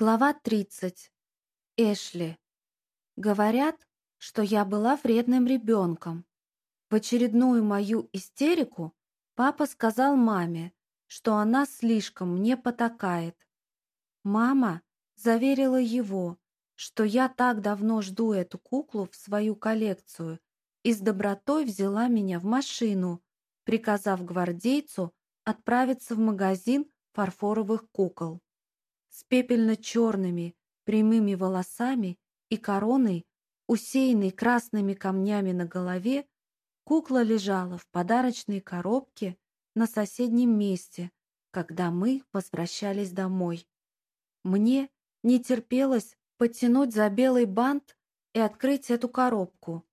Глава 30. Эшли. Говорят, что я была вредным ребенком. В очередную мою истерику папа сказал маме, что она слишком мне потакает. Мама заверила его, что я так давно жду эту куклу в свою коллекцию и с добротой взяла меня в машину, приказав гвардейцу отправиться в магазин фарфоровых кукол с пепельно-черными прямыми волосами и короной, усеянной красными камнями на голове, кукла лежала в подарочной коробке на соседнем месте, когда мы возвращались домой. Мне не терпелось потянуть за белый бант и открыть эту коробку.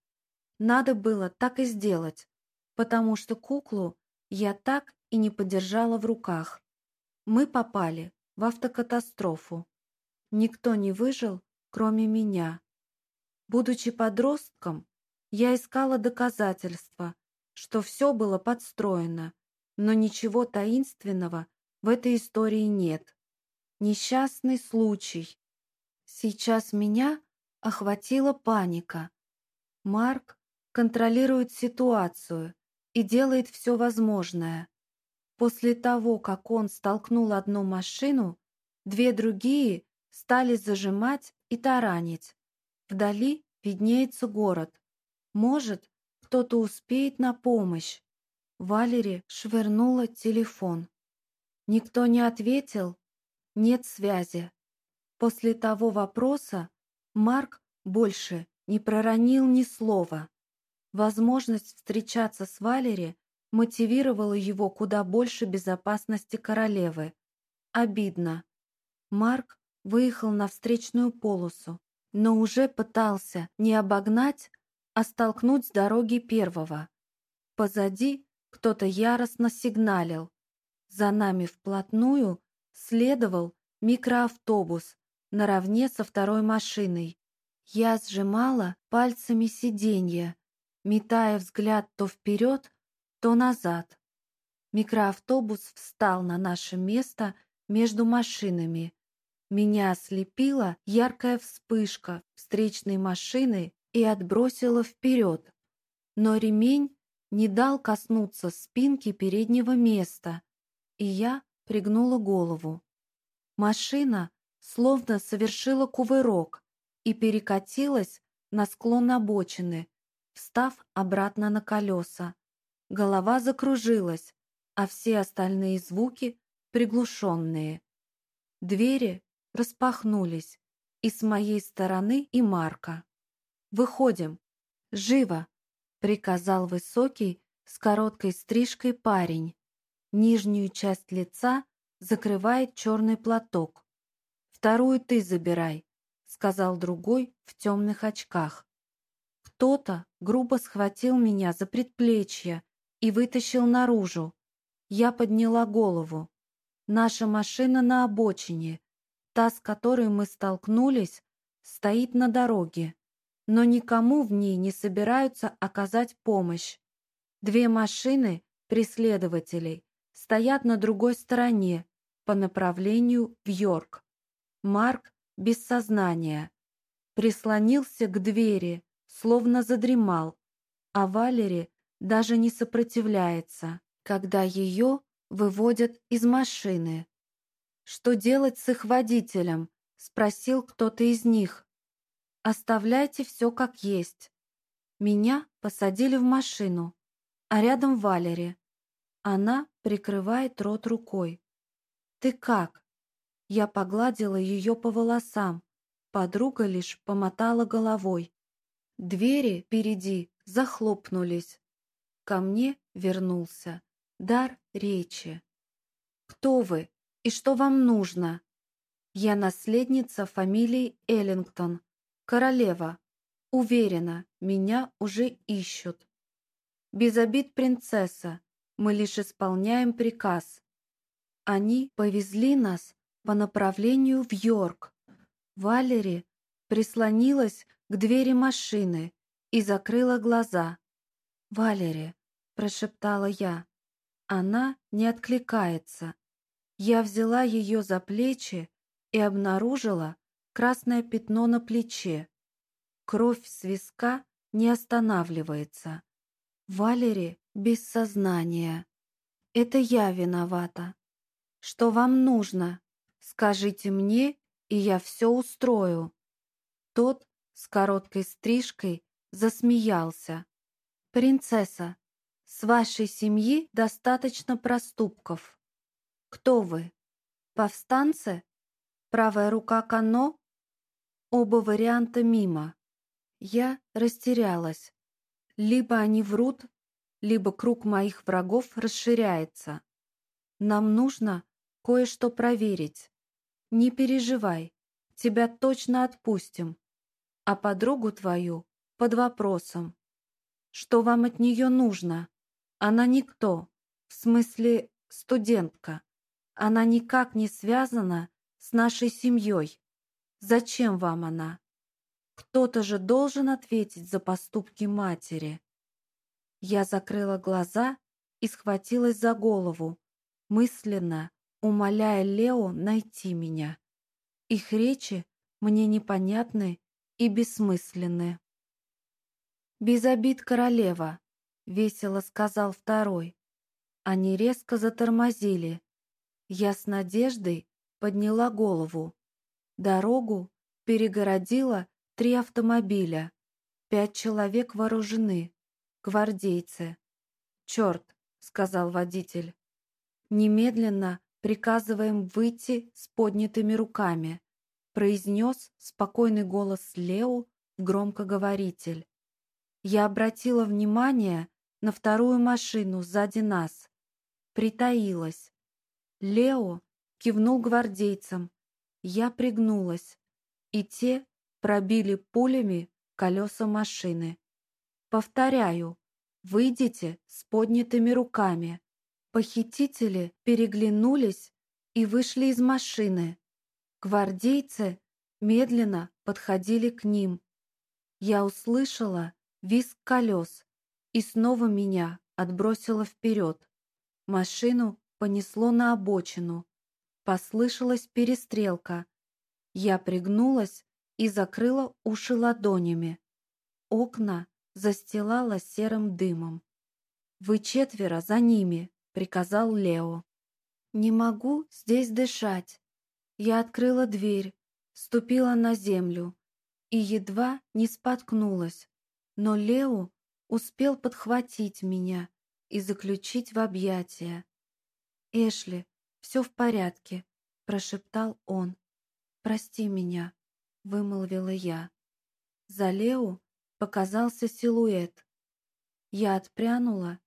Надо было так и сделать, потому что куклу я так и не подержала в руках. Мы попали в автокатастрофу. Никто не выжил, кроме меня. Будучи подростком, я искала доказательства, что все было подстроено, но ничего таинственного в этой истории нет. Несчастный случай. Сейчас меня охватила паника. Марк контролирует ситуацию и делает все возможное. После того, как он столкнул одну машину, две другие стали зажимать и таранить. Вдали виднеется город. Может, кто-то успеет на помощь. Валери швырнула телефон. Никто не ответил, нет связи. После того вопроса Марк больше не проронил ни слова. Возможность встречаться с Валери мотивировало его куда больше безопасности королевы. Обидно. Марк выехал на встречную полосу, но уже пытался не обогнать, а столкнуть с дороги первого. Позади кто-то яростно сигналил. За нами вплотную следовал микроавтобус наравне со второй машиной. Я сжимала пальцами сиденья, метая взгляд то вперед, то назад. Микроавтобус встал на наше место между машинами. Меня ослепила яркая вспышка встречной машины и отбросила вперед. Но ремень не дал коснуться спинки переднего места, и я пригнула голову. Машина словно совершила кувырок и перекатилась на склон обочины, встав обратно на колеса. Голова закружилась, а все остальные звуки приглушенные. Двери распахнулись, и с моей стороны, и Марка. «Выходим! Живо!» — приказал высокий с короткой стрижкой парень. Нижнюю часть лица закрывает черный платок. «Вторую ты забирай», — сказал другой в темных очках. Кто-то грубо схватил меня за предплечье и вытащил наружу. Я подняла голову. Наша машина на обочине, та, с которой мы столкнулись, стоит на дороге, но никому в ней не собираются оказать помощь. Две машины преследователей стоят на другой стороне, по направлению в Йорк. Марк без сознания. Прислонился к двери, словно задремал, а Валери даже не сопротивляется, когда ее выводят из машины. «Что делать с их водителем?» — спросил кто-то из них. «Оставляйте все как есть». Меня посадили в машину, а рядом Валери. Она прикрывает рот рукой. «Ты как?» Я погладила ее по волосам. Подруга лишь помотала головой. Двери впереди захлопнулись. Ко мне вернулся дар речи. «Кто вы и что вам нужно?» «Я наследница фамилии Эллингтон, королева. Уверена, меня уже ищут. Без обид, принцесса, мы лишь исполняем приказ. Они повезли нас по направлению в Йорк. Валери прислонилась к двери машины и закрыла глаза. «Валери, прошептала я. Она не откликается. Я взяла ее за плечи и обнаружила красное пятно на плече. Кровь с виска не останавливается. Валери без сознания. Это я виновата. Что вам нужно? Скажите мне, и я все устрою. Тот с короткой стрижкой засмеялся. «Принцесса, с вашей семьи достаточно проступков. Кто вы? Повстанцы? Правая рука Кано? Оба варианта мимо. Я растерялась. Либо они врут, либо круг моих врагов расширяется. Нам нужно кое-что проверить. Не переживай, тебя точно отпустим. А подругу твою под вопросом. Что вам от нее нужно? Она никто, в смысле студентка. Она никак не связана с нашей семьей. Зачем вам она? Кто-то же должен ответить за поступки матери. Я закрыла глаза и схватилась за голову, мысленно умоляя Лео найти меня. Их речи мне непонятны и бессмысленны. «Без обид, королева», весело сказал второй. Они резко затормозили. Я с надеждой подняла голову. Дорогу перегородило три автомобиля. Пять человек вооружены. Гвардейцы. «Черт», — сказал водитель. «Немедленно приказываем выйти с поднятыми руками», произнес спокойный голос Лео в громкоговоритель. Я обратила внимание на вторую машину сзади нас. Притаилась. Лео кивнул гвардейцам. Я пригнулась, и те пробили пулями колеса машины. Повторяю, выйдите с поднятыми руками. Похитители переглянулись и вышли из машины. Гвардейцы медленно подходили к ним. Я услышала визг колес, и снова меня отбросило вперед. Машину понесло на обочину. Послышалась перестрелка. Я пригнулась и закрыла уши ладонями. Окна застилала серым дымом. «Вы четверо за ними», — приказал Лео. «Не могу здесь дышать». Я открыла дверь, ступила на землю и едва не споткнулась. Но Лео успел подхватить меня и заключить в объятия. «Эшли, все в порядке», — прошептал он. «Прости меня», — вымолвила я. За Лео показался силуэт. Я отпрянула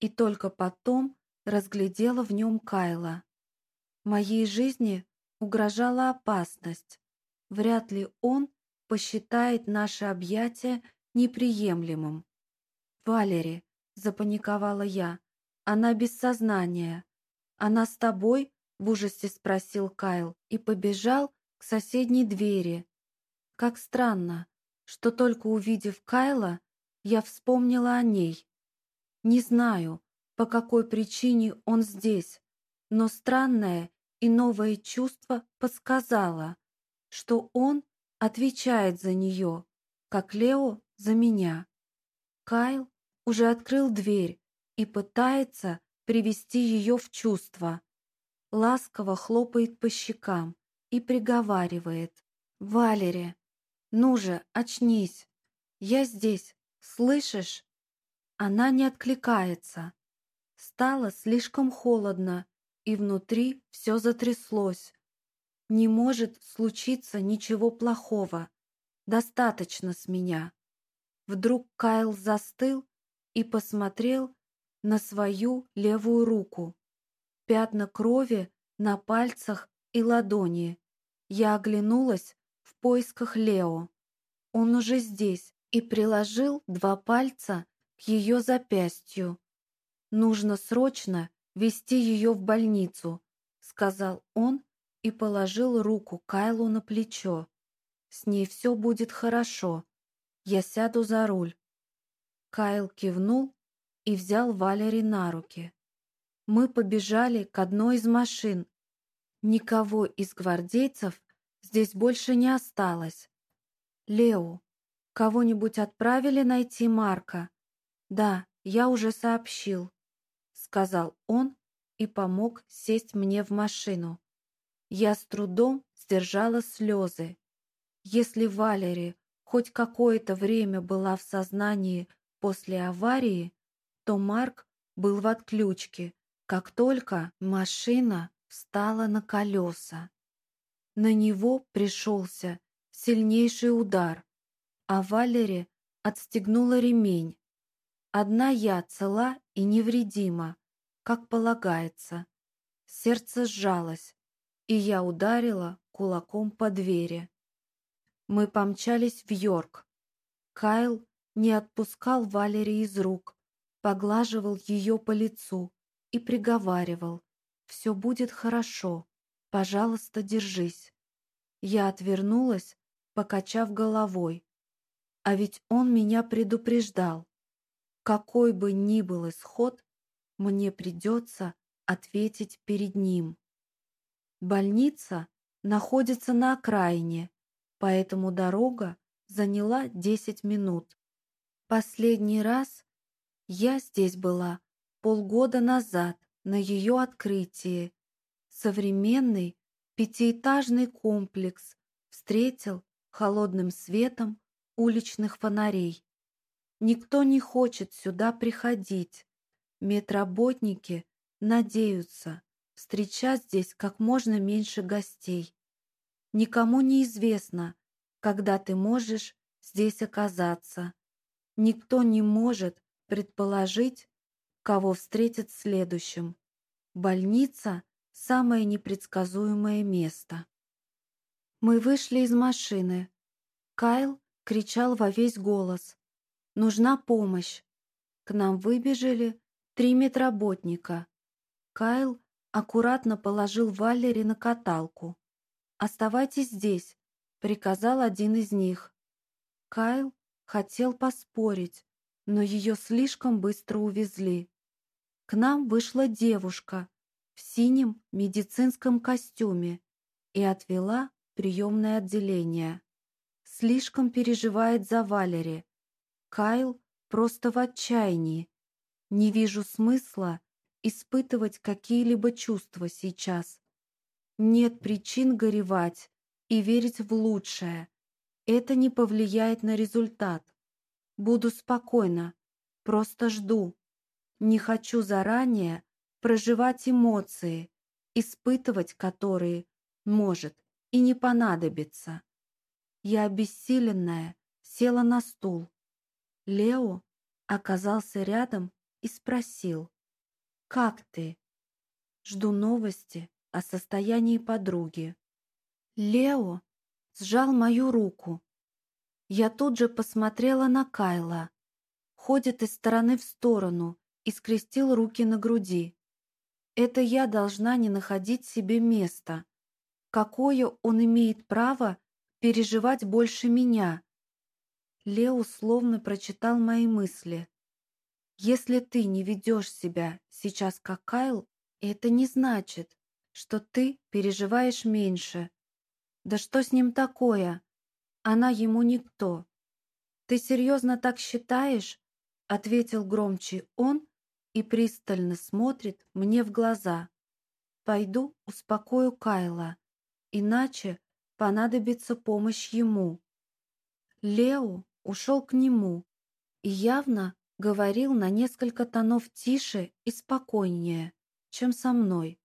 и только потом разглядела в нем Кайла. Моей жизни угрожала опасность. Вряд ли он посчитает наше объятие неприемлемым. «Валери», — запаниковала я, — «она без сознания». «Она с тобой?» — в ужасе спросил Кайл и побежал к соседней двери. Как странно, что только увидев Кайла, я вспомнила о ней. Не знаю, по какой причине он здесь, но странное и новое чувство подсказало, что он отвечает за нее, как Лео за меня. Кайл уже открыл дверь и пытается привести ее в чувство. Ласково хлопает по щекам и приговаривает. «Валери, ну же, очнись! Я здесь, слышишь?» Она не откликается. Стало слишком холодно, и внутри все затряслось. Не может случиться ничего плохого. Достаточно с меня. Вдруг Кайл застыл и посмотрел на свою левую руку. Пятна крови на пальцах и ладони. Я оглянулась в поисках Лео. Он уже здесь и приложил два пальца к ее запястью. «Нужно срочно вести ее в больницу», — сказал он и положил руку Кайлу на плечо. «С ней все будет хорошо. Я сяду за руль». Кайл кивнул и взял Валери на руки. Мы побежали к одной из машин. Никого из гвардейцев здесь больше не осталось. Лео, кого-нибудь отправили найти Марка? Да, я уже сообщил, сказал он и помог сесть мне в машину. Я с трудом сдержала слезы. Если Валери хоть какое-то время была в сознании после аварии, то Марк был в отключке, как только машина встала на колеса. На него пришелся сильнейший удар, а Валери отстегнула ремень. Одна я цела и невредима, как полагается. Сердце сжалось, и я ударила кулаком по двери. Мы помчались в Йорк. Кайл не отпускал Валери из рук, поглаживал ее по лицу и приговаривал «Все будет хорошо, пожалуйста, держись». Я отвернулась, покачав головой. А ведь он меня предупреждал. Какой бы ни был исход, мне придется ответить перед ним. Больница находится на окраине, поэтому дорога заняла 10 минут. Последний раз я здесь была полгода назад на ее открытии. Современный пятиэтажный комплекс встретил холодным светом уличных фонарей. Никто не хочет сюда приходить. Медработники надеются, встречать здесь как можно меньше гостей. Никому не известно, когда ты можешь здесь оказаться. Никто не может предположить, кого встретит следующим. Больница – самое непредсказуемое место. Мы вышли из машины. Кайл кричал во весь голос. «Нужна помощь!» К нам выбежали три медработника. Кайл аккуратно положил Валери на каталку. «Оставайтесь здесь», — приказал один из них. Кайл хотел поспорить, но ее слишком быстро увезли. К нам вышла девушка в синем медицинском костюме и отвела приемное отделение. Слишком переживает за Валери. Кайл просто в отчаянии. Не вижу смысла испытывать какие-либо чувства сейчас. Нет причин горевать и верить в лучшее. Это не повлияет на результат. Буду спокойна, просто жду. Не хочу заранее проживать эмоции, испытывать которые, может, и не понадобится. Я обессиленная села на стул. Лео оказался рядом и спросил, «Как ты?» Жду новости о состоянии подруги. Лео сжал мою руку. Я тут же посмотрела на Кайла. Ходит из стороны в сторону и скрестил руки на груди. Это я должна не находить себе места. Какое он имеет право переживать больше меня? Лео словно прочитал мои мысли. Если ты не ведешь себя сейчас как Кайл, это не значит, что ты переживаешь меньше. Да что с ним такое? Она ему никто. Ты серьезно так считаешь? Ответил громче он и пристально смотрит мне в глаза. Пойду успокою Кайла, иначе понадобится помощь ему. Лео ушел к нему и явно говорил на несколько тонов тише и спокойнее, чем со мной.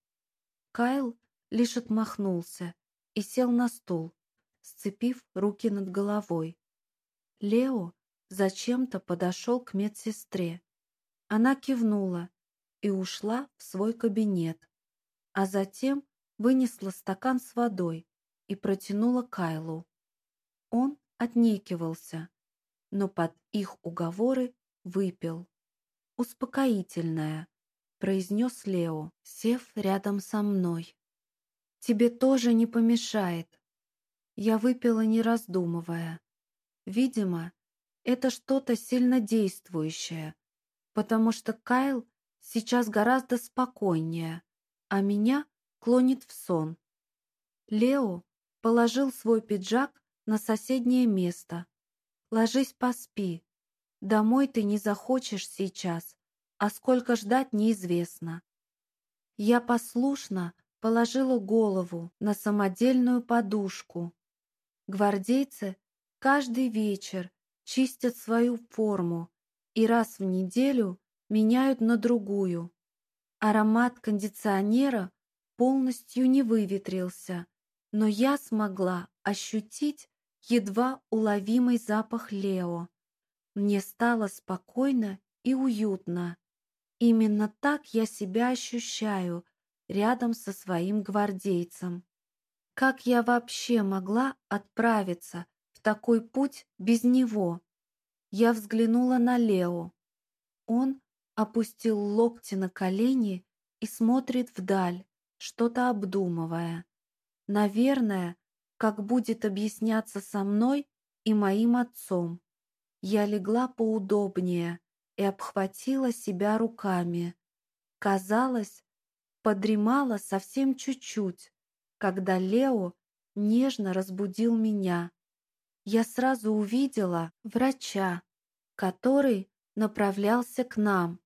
Кайл лишь отмахнулся и сел на стул, сцепив руки над головой. Лео зачем-то подошел к медсестре. Она кивнула и ушла в свой кабинет, а затем вынесла стакан с водой и протянула Кайлу. Он отнекивался, но под их уговоры выпил. «Успокоительное», произнес Лео, сев рядом со мной. «Тебе тоже не помешает». Я выпила, не раздумывая. Видимо, это что-то сильно действующее, потому что Кайл сейчас гораздо спокойнее, а меня клонит в сон. Лео положил свой пиджак на соседнее место. «Ложись, поспи. Домой ты не захочешь сейчас, а сколько ждать неизвестно». Я послушно положила голову на самодельную подушку. Гвардейцы каждый вечер чистят свою форму и раз в неделю меняют на другую. Аромат кондиционера полностью не выветрился, но я смогла ощутить едва уловимый запах Лео. Мне стало спокойно и уютно. Именно так я себя ощущаю рядом со своим гвардейцем. Как я вообще могла отправиться в такой путь без него? Я взглянула на Лео. Он опустил локти на колени и смотрит вдаль, что-то обдумывая. Наверное, как будет объясняться со мной и моим отцом. Я легла поудобнее и обхватила себя руками. Казалось, подремала совсем чуть-чуть, когда Лео нежно разбудил меня я сразу увидела врача, который направлялся к нам.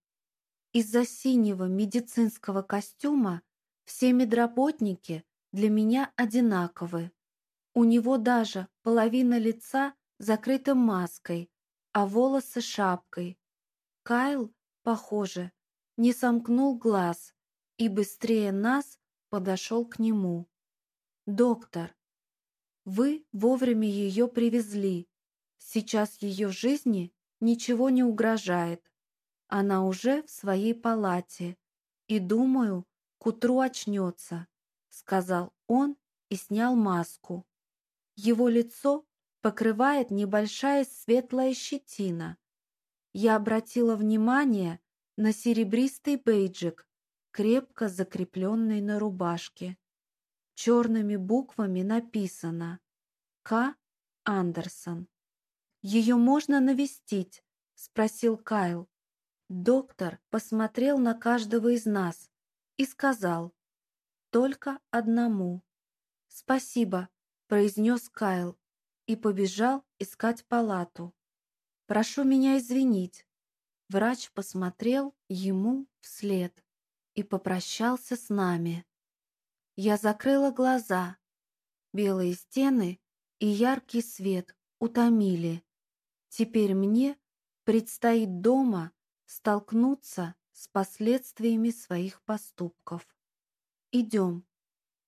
Из-за синего медицинского костюма все медработники для меня одинаковы. У него даже половина лица закрыта маской, а волосы шапкой. Кайл, похоже, не сомкнул глаз и быстрее нас подошел к нему. «Доктор, вы вовремя ее привезли. Сейчас ее жизни ничего не угрожает. Она уже в своей палате. И, думаю, к утру очнется», — сказал он и снял маску. Его лицо покрывает небольшая светлая щетина. Я обратила внимание на серебристый бейджик, крепко закрепленный на рубашке. Черными буквами написано «К. Андерсон». «Ее можно навестить?» — спросил Кайл. Доктор посмотрел на каждого из нас и сказал «Только одному». «Спасибо», — произнес Кайл и побежал искать палату. «Прошу меня извинить». Врач посмотрел ему вслед и попрощался с нами. Я закрыла глаза. Белые стены и яркий свет утомили. Теперь мне предстоит дома столкнуться с последствиями своих поступков. «Идем,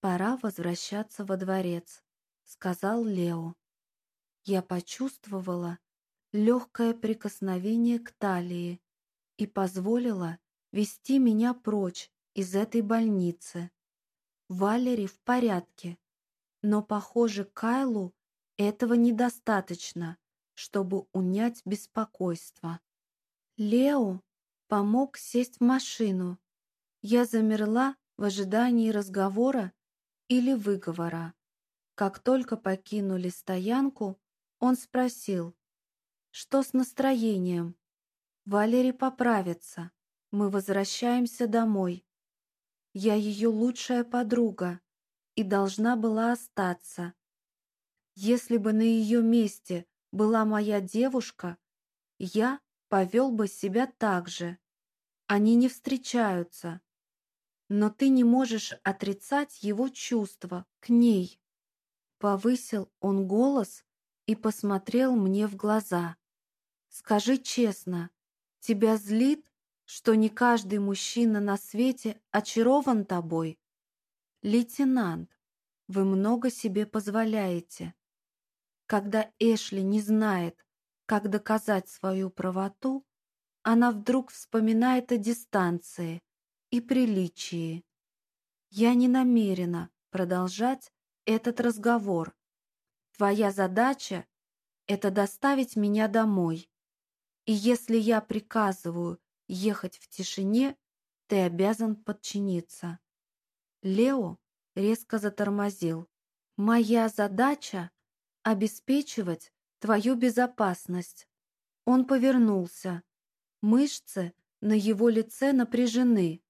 пора возвращаться во дворец», — сказал Лео. Я почувствовала легкое прикосновение к талии и позволила вести меня прочь из этой больницы. Валери в порядке, но, похоже, Кайлу этого недостаточно, чтобы унять беспокойство. Лео помог сесть в машину. Я замерла в ожидании разговора или выговора. Как только покинули стоянку, он спросил, что с настроением? Валерий поправится. Мы возвращаемся домой. Я ее лучшая подруга и должна была остаться. Если бы на ее месте была моя девушка, я повел бы себя так же. Они не встречаются. Но ты не можешь отрицать его чувства к ней. Повысил он голос и посмотрел мне в глаза. Скажи честно, тебя злит, что не каждый мужчина на свете очарован тобой. Лейтенант, вы много себе позволяете. Когда Эшли не знает, как доказать свою правоту, она вдруг вспоминает о дистанции и приличии. Я не намерена продолжать этот разговор. Твоя задача — это доставить меня домой. И если я приказываю ехать в тишине, ты обязан подчиниться. Лео резко затормозил. Моя задача — обеспечивать твою безопасность. Он повернулся. Мышцы на его лице напряжены.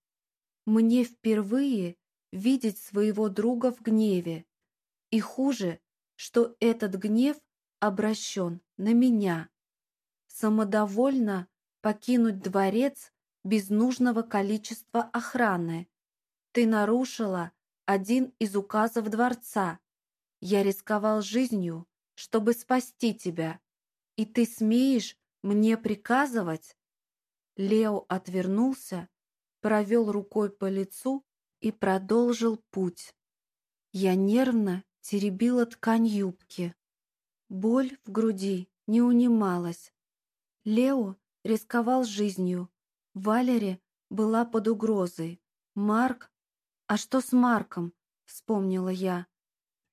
Мне впервые видеть своего друга в гневе. И хуже, что этот гнев обращен на меня. Самодовольно покинуть дворец без нужного количества охраны. Ты нарушила один из указов дворца. Я рисковал жизнью, чтобы спасти тебя. И ты смеешь мне приказывать?» Лео отвернулся, провел рукой по лицу и продолжил путь. Я нервно теребила ткань юбки. Боль в груди не унималась. Лео рисковал жизнью. Валери была под угрозой. Марк... А что с Марком? Вспомнила я.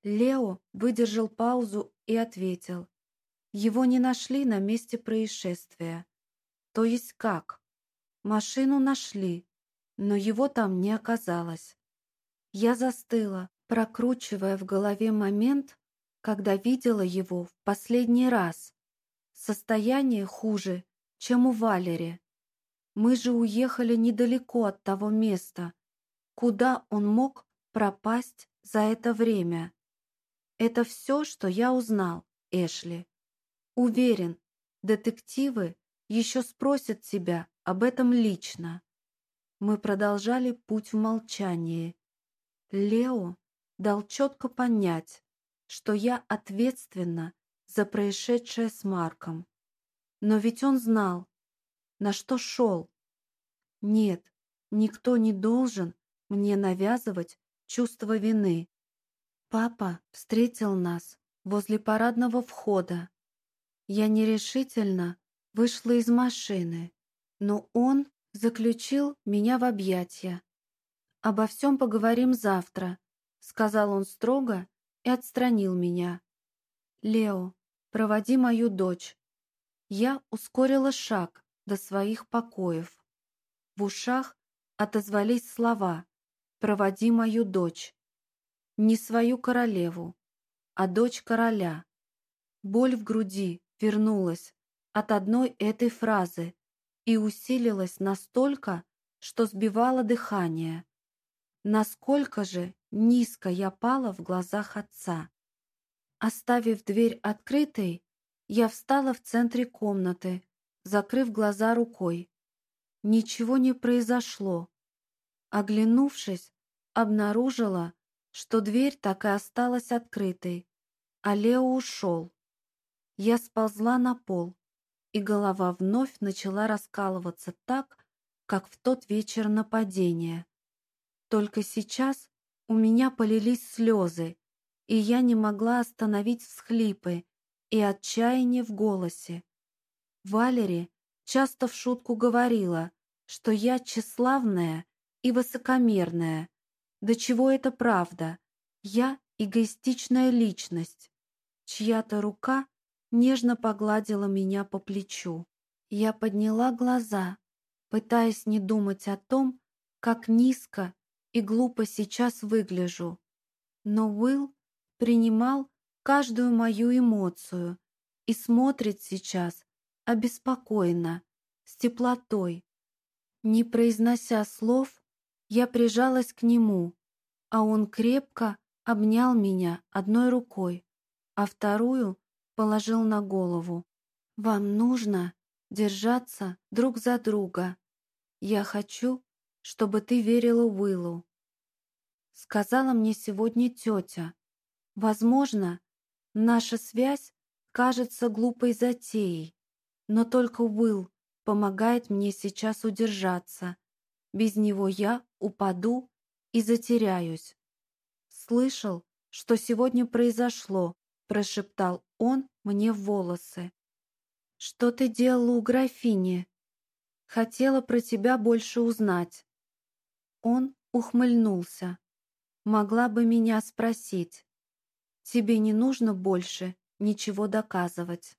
Лео выдержал паузу и ответил. Его не нашли на месте происшествия. То есть как? Машину нашли, но его там не оказалось. Я застыла, прокручивая в голове момент, когда видела его в последний раз. Состояние хуже, чем у Валери. Мы же уехали недалеко от того места, куда он мог пропасть за это время. Это все, что я узнал, Эшли. Уверен, детективы еще спросят тебя об этом лично. Мы продолжали путь в молчании. Лео дал четко понять, что я ответственна за происшедшее с Марком. Но ведь он знал, на что шел. Нет, никто не должен мне навязывать чувство вины. Папа встретил нас возле парадного входа. Я нерешительно вышла из машины, но он заключил меня в объятия. «Обо всем поговорим завтра», — сказал он строго и отстранил меня. «Лео, проводи мою дочь». Я ускорила шаг до своих покоев. В ушах отозвались слова «Проводи мою дочь». Не свою королеву, а дочь короля. Боль в груди вернулась от одной этой фразы и усилилась настолько, что сбивала дыхание. Насколько же низко я пала в глазах отца. Оставив дверь открытой, я встала в центре комнаты, закрыв глаза рукой. Ничего не произошло. Оглянувшись, обнаружила, что дверь так и осталась открытой, а Лео ушел. Я сползла на пол, и голова вновь начала раскалываться так, как в тот вечер нападения. Только сейчас у меня полились слезы, и я не могла остановить всхлипы и отчаяние в голосе. Валери часто в шутку говорила, что я тщеславная и высокомерная. До чего это правда? Я эгоистичная личность. Чья-то рука нежно погладила меня по плечу. Я подняла глаза, пытаясь не думать о том, как низко и глупо сейчас выгляжу. Но Уилл принимал каждую мою эмоцию и смотрит сейчас обеспокоенно, с теплотой. Не произнося слов, я прижалась к нему, а он крепко обнял меня одной рукой, а вторую положил на голову. «Вам нужно держаться друг за друга. Я хочу, чтобы ты верила Уиллу. Сказала мне сегодня тетя. Возможно, наша связь кажется глупой затеей, но только Уилл помогает мне сейчас удержаться. Без него я упаду и затеряюсь. Слышал, что сегодня произошло, прошептал он мне в волосы. Что ты делала у графини? Хотела про тебя больше узнать. Он ухмыльнулся. Могла бы меня спросить. Тебе не нужно больше ничего доказывать.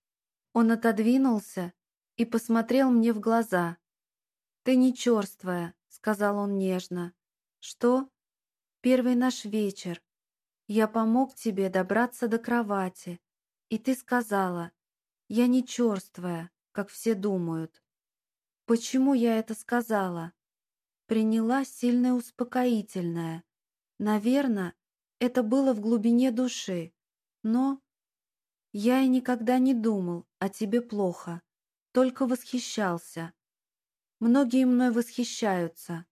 Он отодвинулся и посмотрел мне в глаза. «Ты не черствая», — сказал он нежно. «Что?» «Первый наш вечер. Я помог тебе добраться до кровати, и ты сказала, я не черствая, как все думают. Почему я это сказала? Приняла сильное успокоительное. Наверное, Это было в глубине души. Но я и никогда не думал о тебе плохо, только восхищался. Многие мной восхищаются.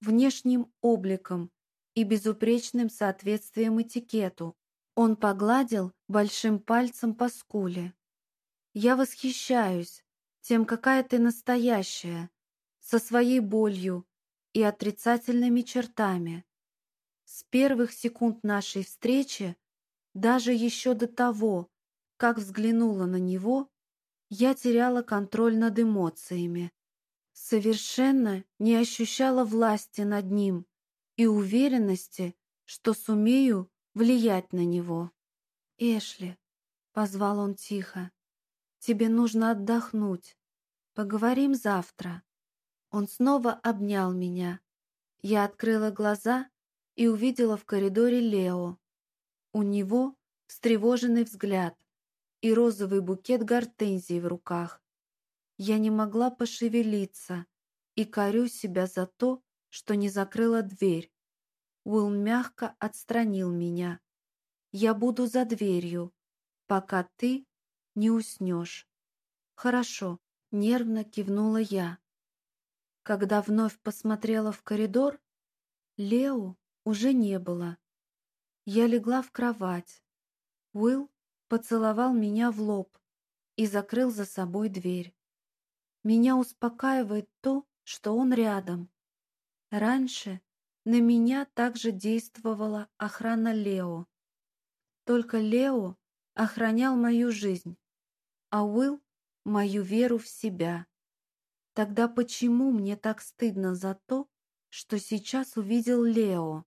Внешним обликом и безупречным соответствием этикету. Он погладил большим пальцем по скуле. Я восхищаюсь тем, какая ты настоящая, со своей болью и отрицательными чертами. С первых секунд нашей встречи, даже еще до того, как взглянула на него, я теряла контроль над эмоциями. Совершенно не ощущала власти над ним и уверенности, что сумею влиять на него. «Эшли», — позвал он тихо, — «тебе нужно отдохнуть. Поговорим завтра». Он снова обнял меня. Я открыла глаза и увидела в коридоре Лео. У него встревоженный взгляд и розовый букет гортензий в руках. Я не могла пошевелиться и корю себя за то, что не закрыла дверь. Уилл мягко отстранил меня. «Я буду за дверью, пока ты не уснешь». «Хорошо», — нервно кивнула я. Когда вновь посмотрела в коридор, Лео уже не было. Я легла в кровать. Уилл поцеловал меня в лоб и закрыл за собой дверь. Меня успокаивает то, что он рядом. Раньше на меня также действовала охрана Лео. Только Лео охранял мою жизнь, а Уилл — мою веру в себя. Тогда почему мне так стыдно за то, что сейчас увидел Лео?